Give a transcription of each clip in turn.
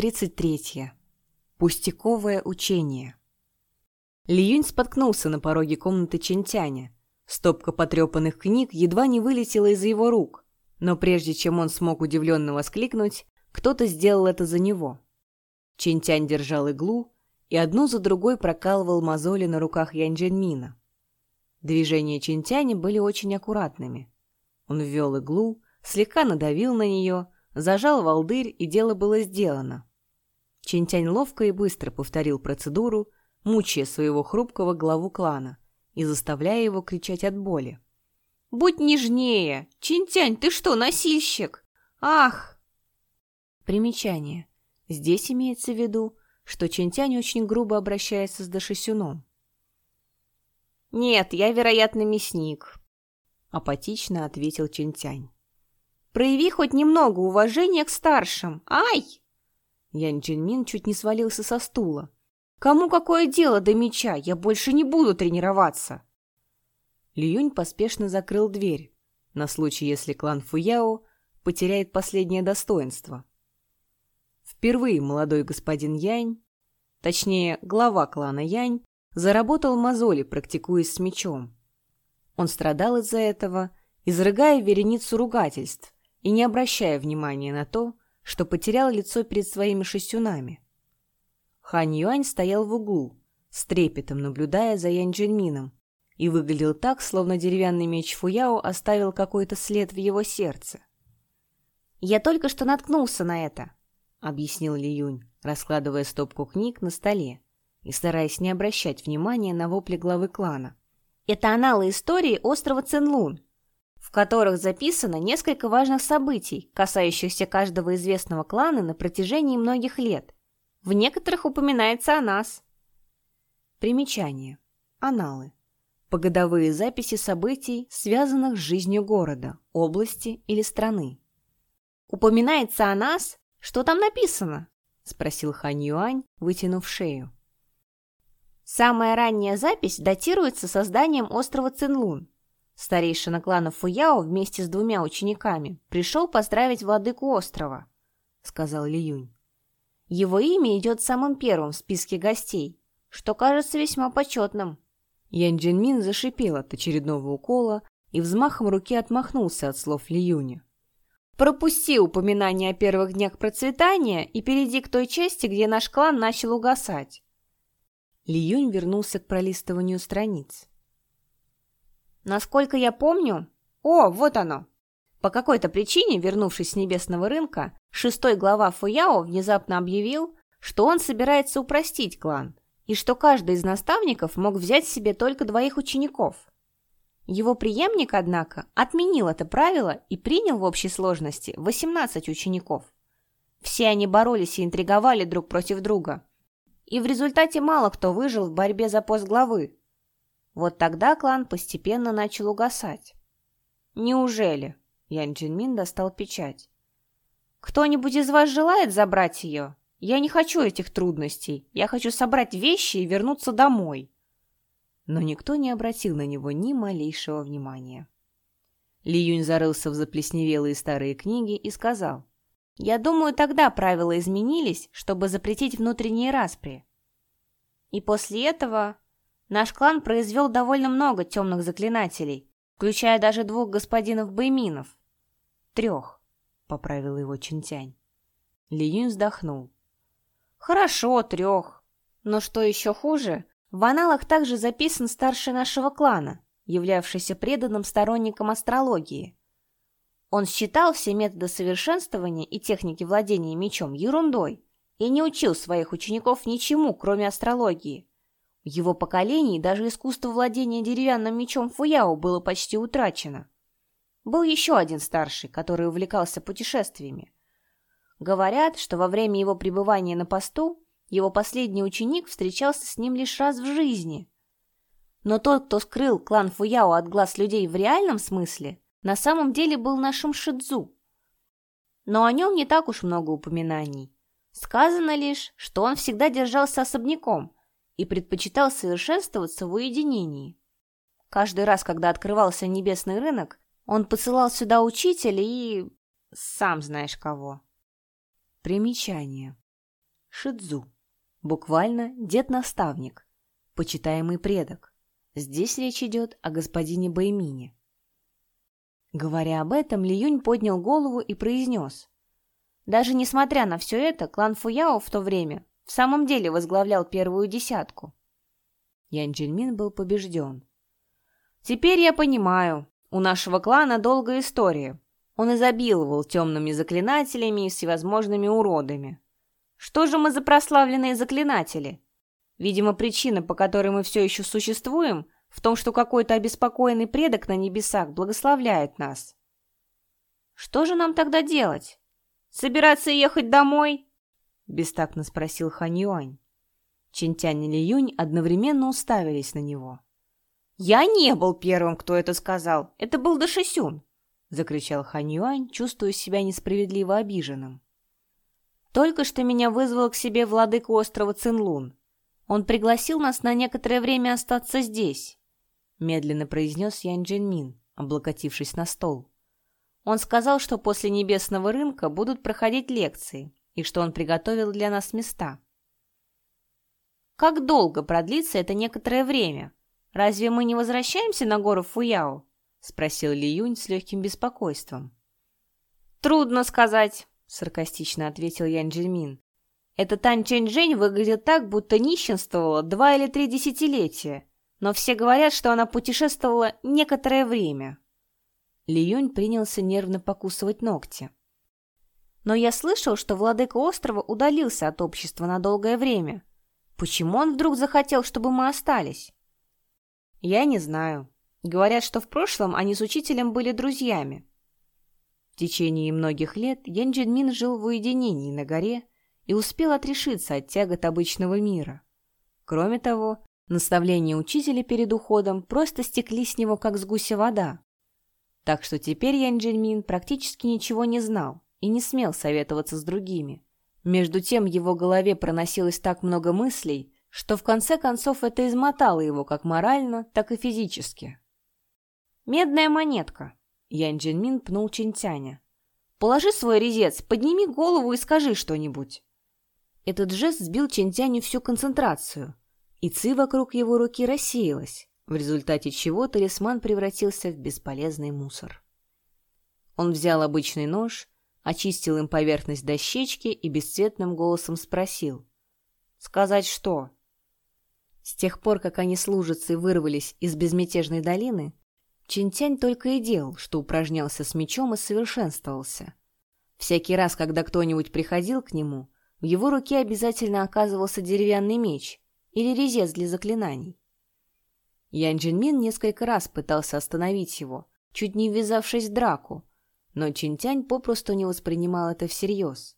Глава 33. Пустяковое учение. Лиюнь споткнулся на пороге комнаты Чентяня. Стопка потрепанных книг едва не вылетела из его рук, но прежде чем он смог удивленно воскликнуть, кто-то сделал это за него. Чентянь держал иглу и одну за другой прокалывал мозоли на руках Янь. Движения Чентяня были очень аккуратными. Он ввел иглу, слегка надавил на нее — Зажал волдырь, и дело было сделано. Чинтянь ловко и быстро повторил процедуру, мучая своего хрупкого главу клана и заставляя его кричать от боли. «Будь нежнее! Чинтянь, ты что, носильщик? Ах!» Примечание. Здесь имеется в виду, что Чинтянь очень грубо обращается с Дашисюном. «Нет, я, вероятно, мясник», — апатично ответил Чинтянь. Прояви хоть немного уважения к старшим. Ай!» Ян Джинмин чуть не свалился со стула. «Кому какое дело до меча? Я больше не буду тренироваться!» Лиюнь поспешно закрыл дверь, на случай, если клан Фуяо потеряет последнее достоинство. Впервые молодой господин Янь, точнее, глава клана Янь, заработал мозоли, практикуясь с мечом. Он страдал из-за этого, изрыгая вереницу ругательств, и не обращая внимания на то, что потерял лицо перед своими шестюнами. Хань Юань стоял в углу, с трепетом наблюдая за Янь Джинмином, и выглядел так, словно деревянный меч Фуяо оставил какой-то след в его сердце. «Я только что наткнулся на это», — объяснил Ли Юнь, раскладывая стопку книг на столе и стараясь не обращать внимания на вопли главы клана. «Это аналы истории острова Цинлун в которых записано несколько важных событий, касающихся каждого известного клана на протяжении многих лет. В некоторых упоминается о нас. Примечание. Аналы. Погодовые записи событий, связанных с жизнью города, области или страны. «Упоминается о нас? Что там написано?» — спросил Хань Юань, вытянув шею. Самая ранняя запись датируется созданием острова Цинлун Старейшина клана Фуяо вместе с двумя учениками пришел поздравить владыку острова, — сказал Ли Юнь. Его имя идет самым первым в списке гостей, что кажется весьма почетным. Ян Джинмин зашипел от очередного укола и взмахом руки отмахнулся от слов Ли Юня. «Пропусти упоминание о первых днях процветания и перейди к той части, где наш клан начал угасать». Ли Юнь вернулся к пролистыванию страниц. Насколько я помню... О, вот оно! По какой-то причине, вернувшись с небесного рынка, шестой глава Фуяо внезапно объявил, что он собирается упростить клан, и что каждый из наставников мог взять себе только двоих учеников. Его преемник, однако, отменил это правило и принял в общей сложности 18 учеников. Все они боролись и интриговали друг против друга. И в результате мало кто выжил в борьбе за пост главы, вот тогда клан постепенно начал угасать. «Неужели?» — Ян Джинмин достал печать. «Кто-нибудь из вас желает забрать ее? Я не хочу этих трудностей. Я хочу собрать вещи и вернуться домой». Но никто не обратил на него ни малейшего внимания. Ли Юнь зарылся в заплесневелые старые книги и сказал, «Я думаю, тогда правила изменились, чтобы запретить внутренние распри. И после этого Наш клан произвел довольно много темных заклинателей, включая даже двух господинов Байминов. Трех, — поправил его Чинтянь. Ли Юнь вздохнул. Хорошо, трех. Но что еще хуже, в аналах также записан старший нашего клана, являвшийся преданным сторонником астрологии. Он считал все методы совершенствования и техники владения мечом ерундой и не учил своих учеников ничему, кроме астрологии. В его поколении даже искусство владения деревянным мечом Фуяо было почти утрачено. Был еще один старший, который увлекался путешествиями. Говорят, что во время его пребывания на посту его последний ученик встречался с ним лишь раз в жизни. Но тот, кто скрыл клан Фуяо от глаз людей в реальном смысле, на самом деле был нашим Шидзу. Но о нем не так уж много упоминаний. Сказано лишь, что он всегда держался особняком – и предпочитал совершенствоваться в уединении. Каждый раз, когда открывался небесный рынок, он посылал сюда учителя и... сам знаешь кого. Примечание. Шидзу. Буквально дед-наставник, почитаемый предок. Здесь речь идет о господине Баймине. Говоря об этом, Ли Юнь поднял голову и произнес. Даже несмотря на все это, клан Фуяо в то время в самом деле возглавлял первую десятку. Ян Джельмин был побежден. «Теперь я понимаю, у нашего клана долгая история. Он изобиловал темными заклинателями и всевозможными уродами. Что же мы за прославленные заклинатели? Видимо, причина, по которой мы все еще существуем, в том, что какой-то обеспокоенный предок на небесах благословляет нас. Что же нам тогда делать? Собираться ехать домой? Бестактно спросил Хан Юань. Чинтянь и Ли Юнь одновременно уставились на него. «Я не был первым, кто это сказал. Это был Дашисюн!» — закричал Хан Юань, чувствуя себя несправедливо обиженным. Только что меня вызвал к себе владыка острова Цинлун. Он пригласил нас на некоторое время остаться здесь, медленно произнес Ян Джинмин, облокотившись на стол. Он сказал, что после небесного рынка будут проходить лекции и что он приготовил для нас места. Как долго продлится это некоторое время? Разве мы не возвращаемся на гору Фуяо? спросил Ли Юнь с легким беспокойством. Трудно сказать саркастично ответил Ян Джельмин. Эта Тань Чэнь-Жэнь выглядит так, будто нищенствовала два или три десятилетия, но все говорят, что она путешествовала некоторое время. Ли Юнь принялся нервно покусывать ногти. Но я слышал, что владыка острова удалился от общества на долгое время. Почему он вдруг захотел, чтобы мы остались? Я не знаю. Говорят, что в прошлом они с учителем были друзьями течение многих лет Ян Джинмин жил в уединении на горе и успел отрешиться от тягот обычного мира. Кроме того, наставления учителя перед уходом просто стекли с него, как с гуся вода. Так что теперь Ян Джинмин практически ничего не знал и не смел советоваться с другими. Между тем в его голове проносилось так много мыслей, что в конце концов это измотало его как морально, так и физически. «Медная монетка», Ян Джинмин пнул Чинтяня. «Положи свой резец, подними голову и скажи что-нибудь». Этот жест сбил Чинтяню всю концентрацию, и ци вокруг его руки рассеялась, в результате чего талисман превратился в бесполезный мусор. Он взял обычный нож, очистил им поверхность дощечки и бесцветным голосом спросил. «Сказать что?» С тех пор, как они с лужицей вырвались из безмятежной долины, Чинтянь только и делал, что упражнялся с мечом и совершенствовался. Всякий раз, когда кто-нибудь приходил к нему, в его руке обязательно оказывался деревянный меч или резец для заклинаний. Ян Джинмин несколько раз пытался остановить его, чуть не ввязавшись в драку, но Чинтянь попросту не воспринимал это всерьез.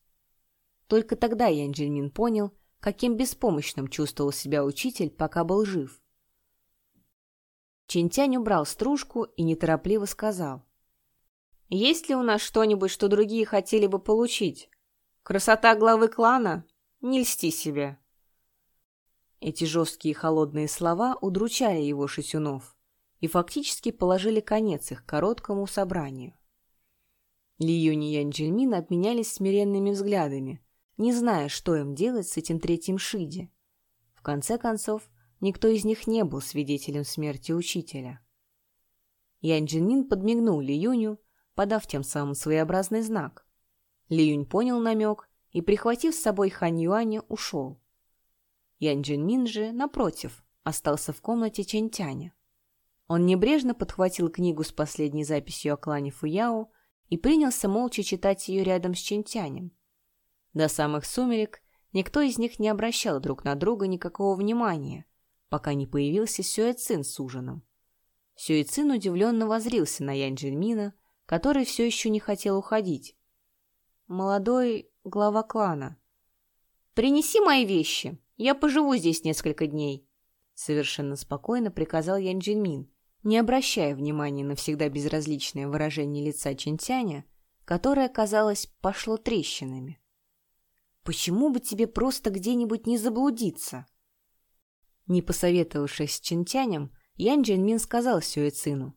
Только тогда Ян Джинмин понял, каким беспомощным чувствовал себя учитель, пока был жив. Чинтянь убрал стружку и неторопливо сказал. «Есть ли у нас что-нибудь, что другие хотели бы получить? Красота главы клана? Не льсти себе!» Эти жесткие холодные слова удручали его Шисюнов и фактически положили конец их короткому собранию. Ли Юнь и Ян Джельмин обменялись смиренными взглядами, не зная, что им делать с этим третьим Шиди. В конце концов, Никто из них не был свидетелем смерти учителя. Ян Джинмин подмигнул Ли Юню, подав тем самым своеобразный знак. Ли Юнь понял намек и, прихватив с собой Хань Юаня, ушел. Ян Джинмин же, напротив, остался в комнате Чэньтяня. Он небрежно подхватил книгу с последней записью о клане Фуяо и принялся молча читать ее рядом с Чэньтянем. До самых сумерек никто из них не обращал друг на друга никакого внимания, пока не появился Сюэцин с ужином. Сюэцин удивленно возрился на Янь Джельмина, который все еще не хотел уходить. «Молодой глава клана. Принеси мои вещи, я поживу здесь несколько дней», совершенно спокойно приказал Янь Джельмин, не обращая внимания на всегда безразличное выражение лица Чинтяня, которое, казалось, пошло трещинами. «Почему бы тебе просто где-нибудь не заблудиться?» Не посоветовавшись с Чинтянем, Ян Джинмин сказал Сюэцину.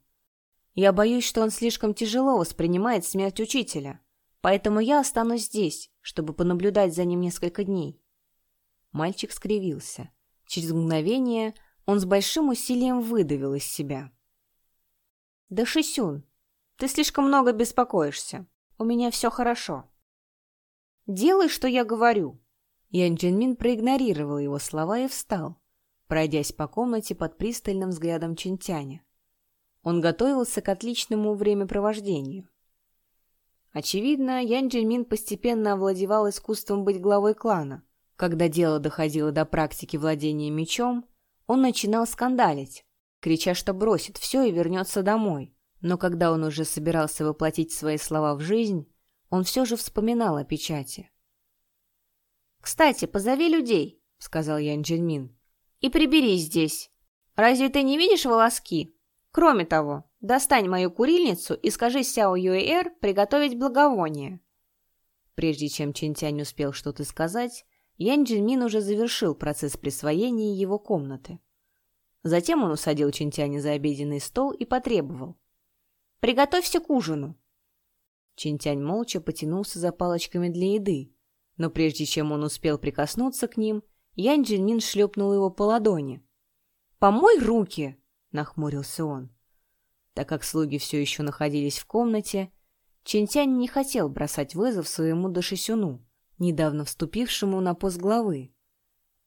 «Я боюсь, что он слишком тяжело воспринимает смерть учителя, Поэтому я останусь здесь, чтобы понаблюдать за ним несколько дней». Мальчик скривился. Через мгновение он с большим усилием выдавил из себя. «Да, Шисюн, ты слишком много беспокоишься. У меня все хорошо». «Делай, что я говорю». Ян Джинмин проигнорировал его слова и встал, пройдясь по комнате под пристальным взглядом Чинтяня. Он готовился к отличному времяпровождению. Очевидно, Ян Джинмин постепенно овладевал искусством быть главой клана. Когда дело доходило до практики владения мечом, он начинал скандалить, крича, что бросит все и вернется домой. Но когда он уже собирался воплотить свои слова в жизнь, он все же вспоминал о печати. «Кстати, позови людей», — сказал Ян Джельмин, — «и приберись здесь. Разве ты не видишь волоски? Кроме того, достань мою курильницу и скажи Сяо Юэр приготовить благовоние». Прежде чем Чинтянь успел что-то сказать, Ян Джельмин уже завершил процесс присвоения его комнаты. Затем он усадил Чинтяня за обеденный стол и потребовал. «Приготовься к ужину». Чинтянь молча потянулся за палочками для еды, но прежде чем он успел прикоснуться к ним, Янь Джинмин шлепнул его по ладони. «Помой руки!» — нахмурился он. Так как слуги все еще находились в комнате, Чинтянь не хотел бросать вызов своему Дашисюну, недавно вступившему на пост главы.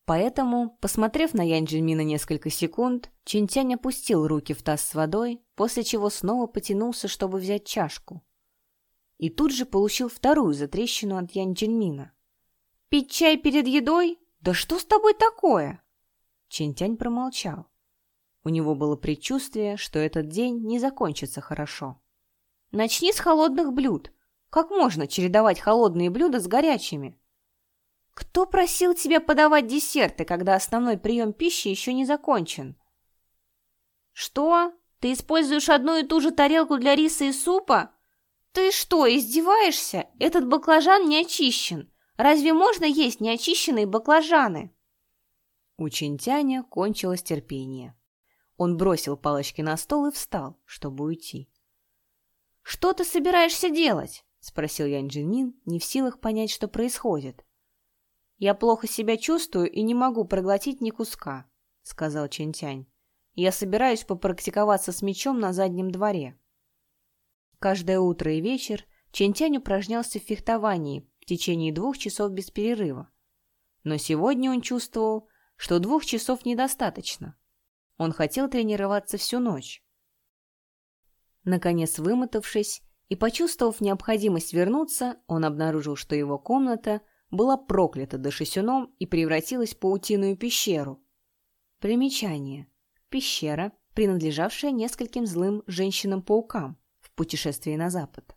Поэтому, посмотрев на Янь Джинмина несколько секунд, Чинтянь опустил руки в таз с водой, после чего снова потянулся, чтобы взять чашку и тут же получил вторую затрещину от Ян Джельмина. «Пить чай перед едой? Да что с тобой такое?» Чинтянь промолчал. У него было предчувствие, что этот день не закончится хорошо. «Начни с холодных блюд. Как можно чередовать холодные блюда с горячими?» «Кто просил тебя подавать десерты, когда основной прием пищи еще не закончен?» «Что? Ты используешь одну и ту же тарелку для риса и супа? «Ты что, издеваешься? Этот баклажан не очищен. Разве можно есть неочищенные баклажаны?» У Чинтяня кончилось терпение. Он бросил палочки на стол и встал, чтобы уйти. «Что ты собираешься делать?» — спросил Ян Джинмин, не в силах понять, что происходит. «Я плохо себя чувствую и не могу проглотить ни куска», — сказал Чинтянь. «Я собираюсь попрактиковаться с мечом на заднем дворе». Каждое утро и вечер Чентянь упражнялся в фехтовании в течение двух часов без перерыва. Но сегодня он чувствовал, что двух часов недостаточно. Он хотел тренироваться всю ночь. Наконец, вымотавшись и почувствовав необходимость вернуться, он обнаружил, что его комната была проклята дошисюном и превратилась в паутиную пещеру. Примечание. Пещера, принадлежавшая нескольким злым женщинам-паукам путешествии на запад.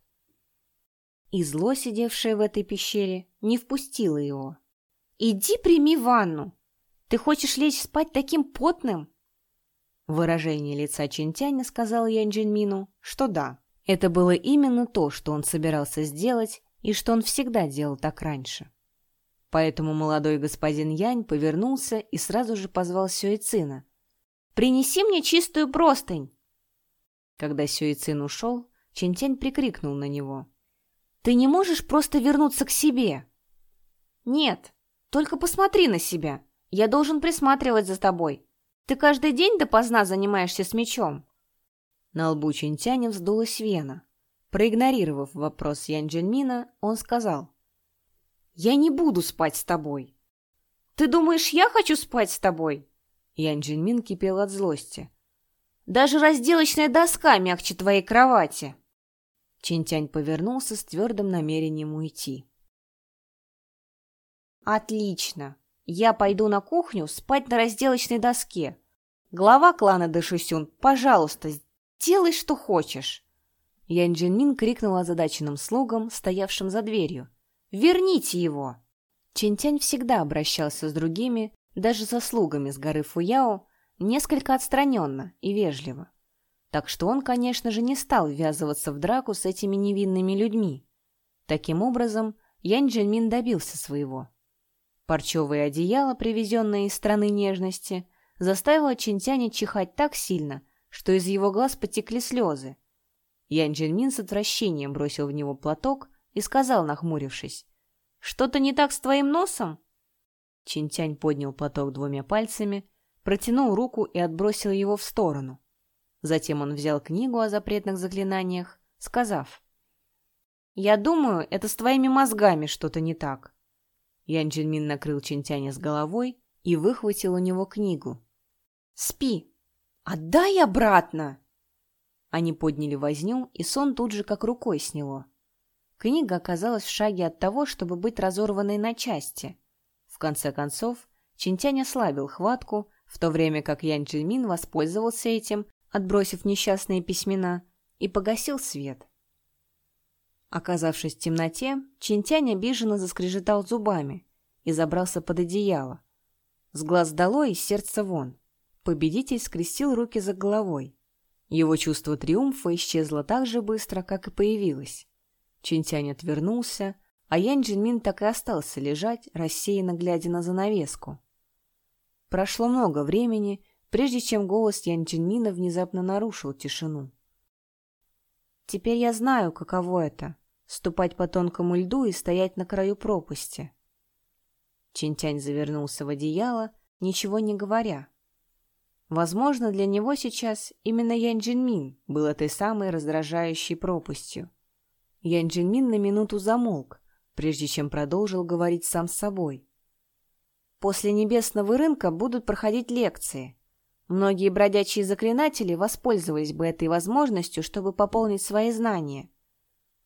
И зло, сидевшее в этой пещере, не впустило его. «Иди прими ванну! Ты хочешь лечь спать таким потным?» Выражение лица Чинтяня сказал Янь Джинмину, что да, это было именно то, что он собирался сделать и что он всегда делал так раньше. Поэтому молодой господин Янь повернулся и сразу же позвал Сюэцина. «Принеси мне чистую простынь!» Когда Сюэцин ушел, Чентянь прикрикнул на него. «Ты не можешь просто вернуться к себе?» «Нет, только посмотри на себя. Я должен присматривать за тобой. Ты каждый день допоздна занимаешься с мечом». На лбу Чентяня вздулась вена. Проигнорировав вопрос Ян Джинмина, он сказал. «Я не буду спать с тобой». «Ты думаешь, я хочу спать с тобой?» Ян Джинмин кипел от злости. «Даже разделочная доска мягче твоей кровати». Чинтянь повернулся с твердым намерением уйти. «Отлично! Я пойду на кухню спать на разделочной доске. Глава клана Дэшусюн, пожалуйста, делай, что хочешь!» Ян Джинмин крикнул озадаченным слугам, стоявшим за дверью. «Верните его!» Чинтянь всегда обращался с другими, даже со слугами с горы Фуяо, несколько отстраненно и вежливо так что он, конечно же, не стал ввязываться в драку с этими невинными людьми. Таким образом, Янь Джельмин добился своего. Парчевое одеяло, привезенное из страны нежности, заставило Чинтяня чихать так сильно, что из его глаз потекли слезы. Янь Джельмин с отвращением бросил в него платок и сказал, нахмурившись, «Что-то не так с твоим носом?» Чинтянь поднял платок двумя пальцами, протянул руку и отбросил его в сторону. Затем он взял книгу о запретных заклинаниях, сказав, «Я думаю, это с твоими мозгами что-то не так». Ян Джинмин накрыл Чинтяня с головой и выхватил у него книгу. «Спи! Отдай обратно!» Они подняли возню, и сон тут же как рукой сняло. Книга оказалась в шаге от того, чтобы быть разорванной на части. В конце концов, Чинтянь ослабил хватку, в то время как Ян Джимин воспользовался этим, отбросив несчастные письмена, и погасил свет. Оказавшись в темноте, Чинтянь обиженно заскрежетал зубами и забрался под одеяло. С глаз долой и сердца вон. Победитель скрестил руки за головой. Его чувство триумфа исчезло так же быстро, как и появилось. Чинтянь отвернулся, а Ян Джинмин так и остался лежать, рассеянно глядя на занавеску. Прошло много времени, прежде чем голос Ян Джинмина внезапно нарушил тишину. «Теперь я знаю, каково это ступать по тонкому льду и стоять на краю пропасти. Чинтянь завернулся в одеяло, ничего не говоря. Возможно, для него сейчас именно Ян Джинмин был этой самой раздражающей пропастью. Ян Джинмин на минуту замолк, прежде чем продолжил говорить сам с собой. После небесного рынка будут проходить лекции. Многие бродячие заклинатели воспользовались бы этой возможностью, чтобы пополнить свои знания.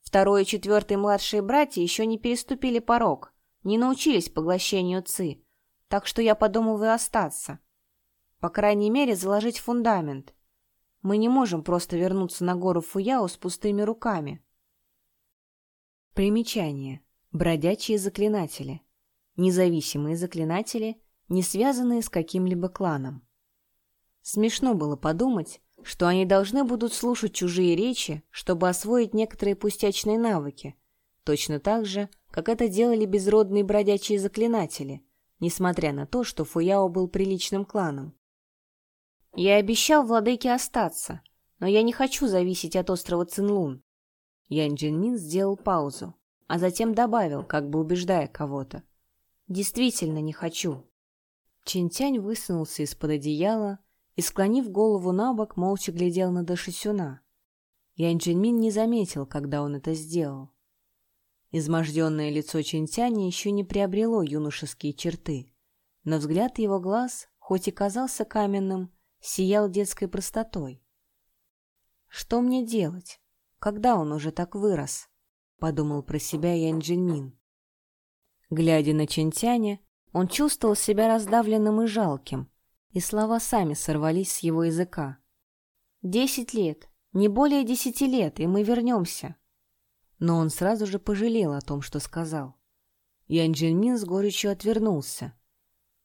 Второй и четвертый младшие братья еще не переступили порог, не научились поглощению ци, так что я подумываю остаться. По крайней мере, заложить фундамент. Мы не можем просто вернуться на гору Фуяо с пустыми руками. Примечание. Бродячие заклинатели. Независимые заклинатели, не связанные с каким-либо кланом. Смешно было подумать, что они должны будут слушать чужие речи, чтобы освоить некоторые пустячные навыки, точно так же, как это делали безродные бродячие заклинатели, несмотря на то, что Фуяо был приличным кланом. Я обещал владыке остаться, но я не хочу зависеть от острова Цинлун. Ян Джинмин сделал паузу, а затем добавил, как бы убеждая кого-то. Действительно не хочу. Чинтянь высунулся из-под одеяла, и, склонив голову на бок, молча глядел на Дашисюна. Ян Джинмин не заметил, когда он это сделал. Изможденное лицо Чинтяня еще не приобрело юношеские черты, но взгляд его глаз, хоть и казался каменным, сиял детской простотой. «Что мне делать? Когда он уже так вырос?» — подумал про себя Ян Джинмин. Глядя на Чинтяня, он чувствовал себя раздавленным и жалким, и слова сами сорвались с его языка. «Десять лет, не более десяти лет, и мы вернемся». Но он сразу же пожалел о том, что сказал. Ян Джинмин с горечью отвернулся,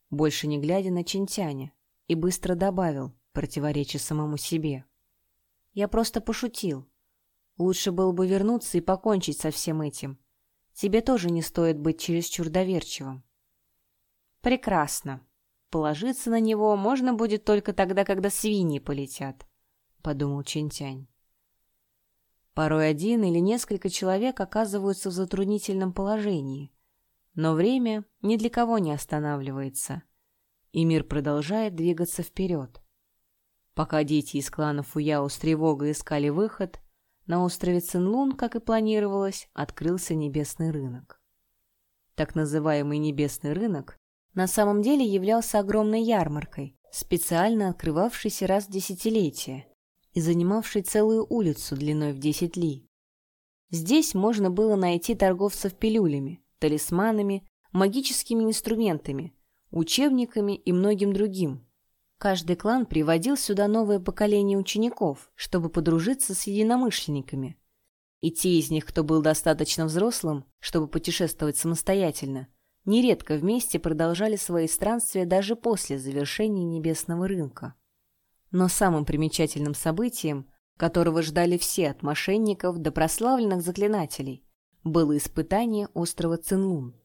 больше не глядя на Чинтяня, и быстро добавил, противореча самому себе. «Я просто пошутил. Лучше было бы вернуться и покончить со всем этим. Тебе тоже не стоит быть чересчур доверчивым». «Прекрасно», Положиться на него можно будет только тогда, когда свиньи полетят, — подумал Чинтянь. Порой один или несколько человек оказываются в затруднительном положении, но время ни для кого не останавливается, и мир продолжает двигаться вперед. Пока дети из клана Фуяо с тревогой искали выход, на острове Цинлун, как и планировалось, открылся небесный рынок. Так называемый небесный рынок на самом деле являлся огромной ярмаркой, специально открывавшейся раз в десятилетие и занимавшей целую улицу длиной в 10 ли. Здесь можно было найти торговцев пилюлями, талисманами, магическими инструментами, учебниками и многим другим. Каждый клан приводил сюда новое поколение учеников, чтобы подружиться с единомышленниками. И те из них, кто был достаточно взрослым, чтобы путешествовать самостоятельно, нередко вместе продолжали свои странствия даже после завершения небесного рынка. Но самым примечательным событием, которого ждали все от мошенников до прославленных заклинателей, было испытание острова Цинлун.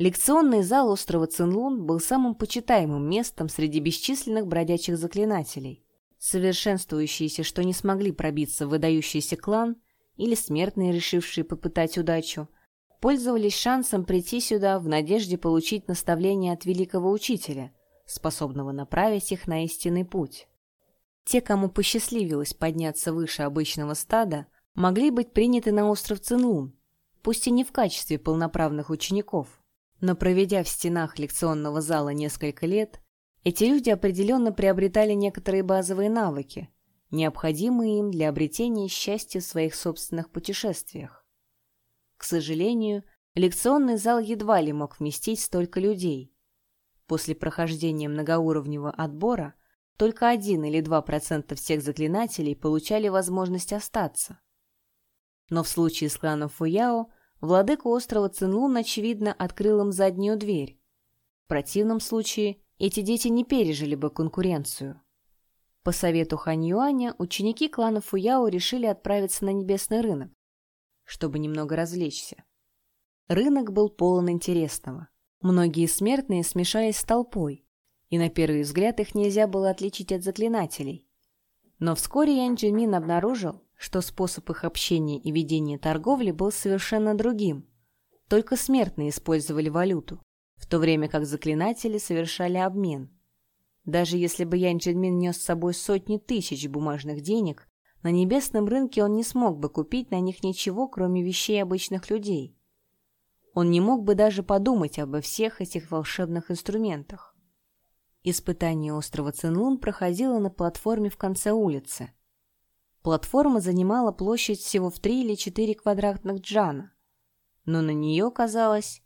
Лекционный зал острова Цинлун был самым почитаемым местом среди бесчисленных бродячих заклинателей. Совершенствующиеся, что не смогли пробиться в выдающийся клан, или смертные, решившие попытать удачу, пользовались шансом прийти сюда в надежде получить наставление от великого учителя, способного направить их на истинный путь. Те, кому посчастливилось подняться выше обычного стада, могли быть приняты на остров Цинлун, пусть и не в качестве полноправных учеников. Но проведя в стенах лекционного зала несколько лет, эти люди определенно приобретали некоторые базовые навыки, необходимые им для обретения счастья в своих собственных путешествиях. К сожалению, лекционный зал едва ли мог вместить столько людей. После прохождения многоуровневого отбора только один или два процента всех заклинателей получали возможность остаться. Но в случае с кланом Фуяо владыка острова Цинлун, очевидно, открыл им заднюю дверь. В противном случае эти дети не пережили бы конкуренцию. По совету Хань Юаня ученики клана Фуяо решили отправиться на небесный рынок, чтобы немного развлечься. Рынок был полон интересного. Многие смертные смешались с толпой, и на первый взгляд их нельзя было отличить от заклинателей. Но вскоре Ян Джимин обнаружил, что способ их общения и ведения торговли был совершенно другим. Только смертные использовали валюту в то время как заклинатели совершали обмен. Даже если бы Ян Джельмин нес с собой сотни тысяч бумажных денег, на небесном рынке он не смог бы купить на них ничего, кроме вещей обычных людей. Он не мог бы даже подумать обо всех этих волшебных инструментах. Испытание острова Цинлун проходило на платформе в конце улицы. Платформа занимала площадь всего в три или четыре квадратных джана, но на нее, казалось,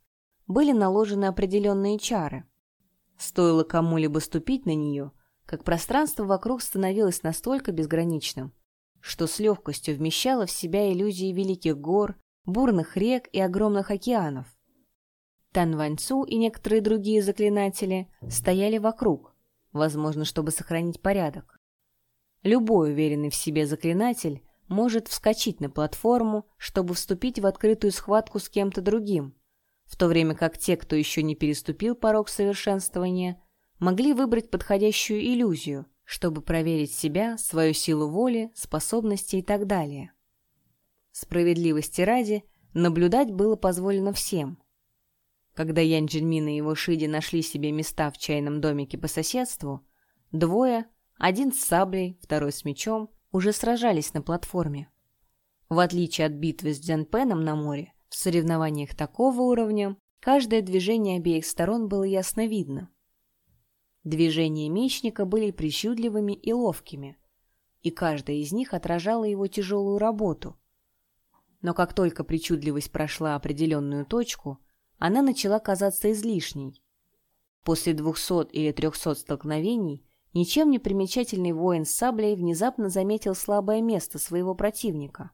были наложены определенные чары. Стоило кому-либо ступить на нее, как пространство вокруг становилось настолько безграничным, что с легкостью вмещало в себя иллюзии великих гор, бурных рек и огромных океанов. Тан Ваньцу и некоторые другие заклинатели стояли вокруг, возможно, чтобы сохранить порядок. Любой уверенный в себе заклинатель может вскочить на платформу, чтобы вступить в открытую схватку с кем-то другим, в то время как те, кто еще не переступил порог совершенствования, могли выбрать подходящую иллюзию, чтобы проверить себя, свою силу воли, способности и так далее. Справедливости ради, наблюдать было позволено всем. Когда Ян Джинмин и его Шиди нашли себе места в чайном домике по соседству, двое, один с саблей, второй с мечом, уже сражались на платформе. В отличие от битвы с Дзянпеном на море, в соревнованиях такого уровня каждое движение обеих сторон было ясно видно. Движения мечника были причудливыми и ловкими, и каждая из них отражала его тяжелую работу. Но как только причудливость прошла определенную точку, она начала казаться излишней. После двухсот или трехсот столкновений ничем не примечательный воин с саблей внезапно заметил слабое место своего противника.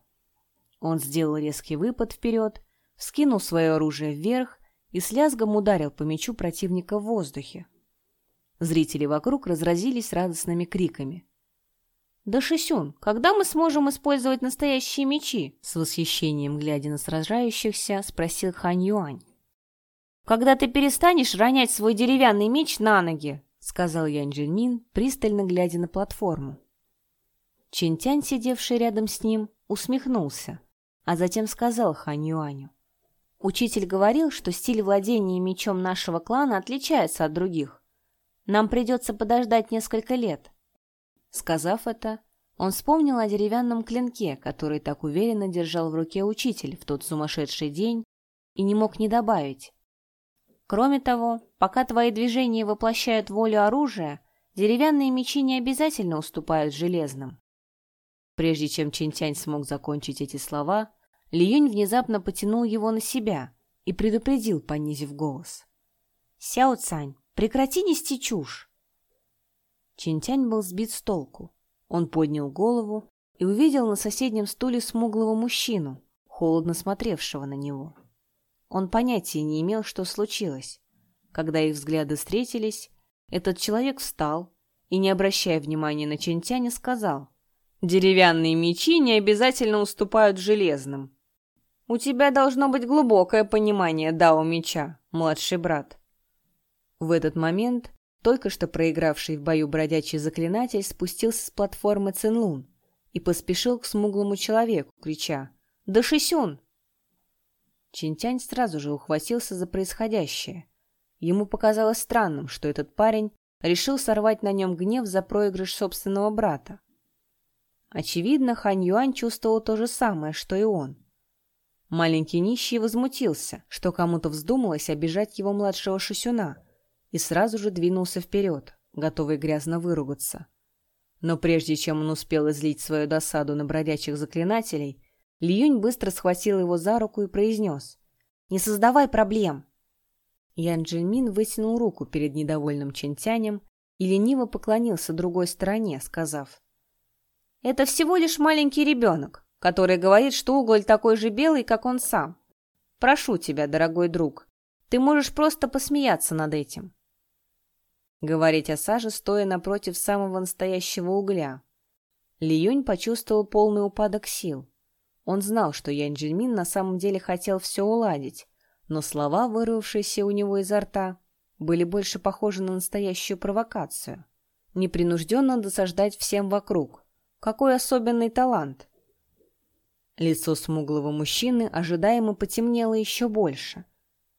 Он сделал резкий выпад вперед скинул свое оружие вверх и с лязгом ударил по мечу противника в воздухе. Зрители вокруг разразились радостными криками. «Да, Шисюн, когда мы сможем использовать настоящие мечи?» С восхищением, глядя на сражающихся, спросил Хань Юань. «Когда ты перестанешь ронять свой деревянный меч на ноги?» Сказал Ян Джинмин, пристально глядя на платформу. Чинтянь, сидевший рядом с ним, усмехнулся, а затем сказал Хань Юаню. Учитель говорил, что стиль владения мечом нашего клана отличается от других. Нам придется подождать несколько лет. Сказав это, он вспомнил о деревянном клинке, который так уверенно держал в руке учитель в тот сумасшедший день, и не мог не добавить. Кроме того, пока твои движения воплощают волю оружия, деревянные мечи не обязательно уступают железным. Прежде чем Чинтянь смог закончить эти слова, Лиюнь внезапно потянул его на себя и предупредил, понизив голос. «Сяо Цань, прекрати нести чушь!» Чинтянь был сбит с толку. Он поднял голову и увидел на соседнем стуле смуглого мужчину, холодно смотревшего на него. Он понятия не имел, что случилось. Когда их взгляды встретились, этот человек встал и, не обращая внимания на Чинтяня, сказал, «Деревянные мечи не обязательно уступают железным. «У тебя должно быть глубокое понимание Дао Меча, младший брат». В этот момент только что проигравший в бою бродячий заклинатель спустился с платформы Цинлун и поспешил к смуглому человеку, крича Да Шисюн!» Чинтянь сразу же ухватился за происходящее. Ему показалось странным, что этот парень решил сорвать на нем гнев за проигрыш собственного брата. Очевидно, Хань Юань чувствовал то же самое, что и он. Маленький нищий возмутился, что кому-то вздумалось обижать его младшего Шусюна, и сразу же двинулся вперед, готовый грязно выругаться. Но прежде чем он успел излить свою досаду на бродячих заклинателей, Льюнь быстро схватил его за руку и произнес «Не создавай проблем!» Ян Джинмин вытянул руку перед недовольным Чентянем и лениво поклонился другой стороне, сказав «Это всего лишь маленький ребенок, который говорит, что уголь такой же белый, как он сам. Прошу тебя, дорогой друг, ты можешь просто посмеяться над этим». Говорить о саже, стоя напротив самого настоящего угля. Ли Юнь почувствовал полный упадок сил. Он знал, что Ян Джинмин на самом деле хотел все уладить, но слова, вырвавшиеся у него изо рта, были больше похожи на настоящую провокацию. Непринужденно досаждать всем вокруг. Какой особенный талант! Лицо смуглого мужчины ожидаемо потемнело еще больше.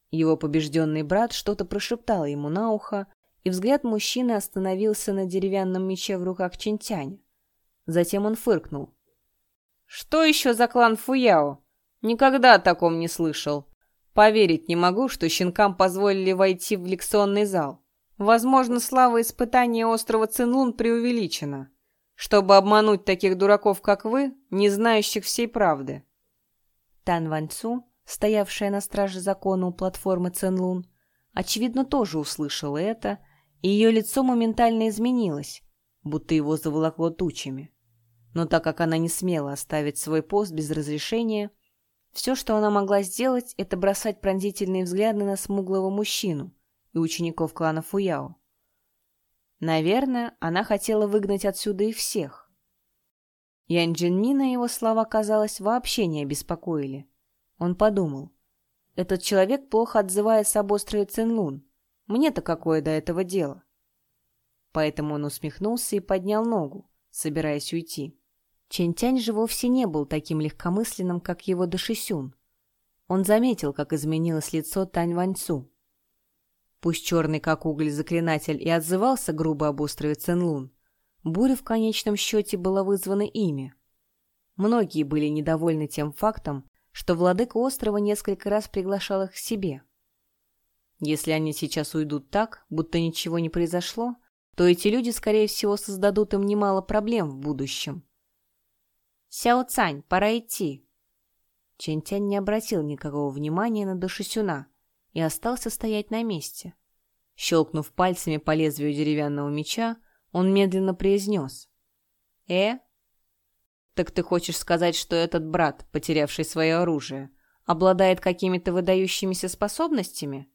Его побежденный брат что-то прошептал ему на ухо, и взгляд мужчины остановился на деревянном мече в руках Чинтяня. Затем он фыркнул. «Что еще за клан Фуяо? Никогда о таком не слышал. Поверить не могу, что щенкам позволили войти в лекционный зал. Возможно, слава испытания острова Цинлун преувеличена, чтобы обмануть таких дураков, как вы, не знающих всей правды. Тан Ван Цу, стоявшая на страже закона у платформы Цинлун, очевидно, тоже услышала это, и ее лицо моментально изменилось, будто его заволокло тучами. Но так как она не смела оставить свой пост без разрешения, все, что она могла сделать, это бросать пронзительные взгляды на смуглого мужчину и учеников клана Фуяо. Наверное, она хотела выгнать отсюда их всех. Ян Джинмина его слова, казалось, вообще не обеспокоили. Он подумал, этот человек плохо отзывается об острове Цинлун. Мне-то какое до этого дело? Поэтому он усмехнулся и поднял ногу, собираясь уйти. Чентянь же вовсе не был таким легкомысленным, как его Дашисюн. Он заметил, как изменилось лицо Тань Ваньцу. Пусть черный, как уголь, заклинатель и отзывался грубо об острове Ценлун, буря в конечном счете была вызвана ими. Многие были недовольны тем фактом, что владыка острова несколько раз приглашал их к себе. Если они сейчас уйдут так, будто ничего не произошло, то эти люди, скорее всего, создадут им немало проблем в будущем. «Сяо Цань, пора идти!» Чентянь не обратил никакого внимания на Душисюна и остался стоять на месте. Щелкнув пальцами по лезвию деревянного меча, он медленно произнес. «Э? Так ты хочешь сказать, что этот брат, потерявший свое оружие, обладает какими-то выдающимися способностями?»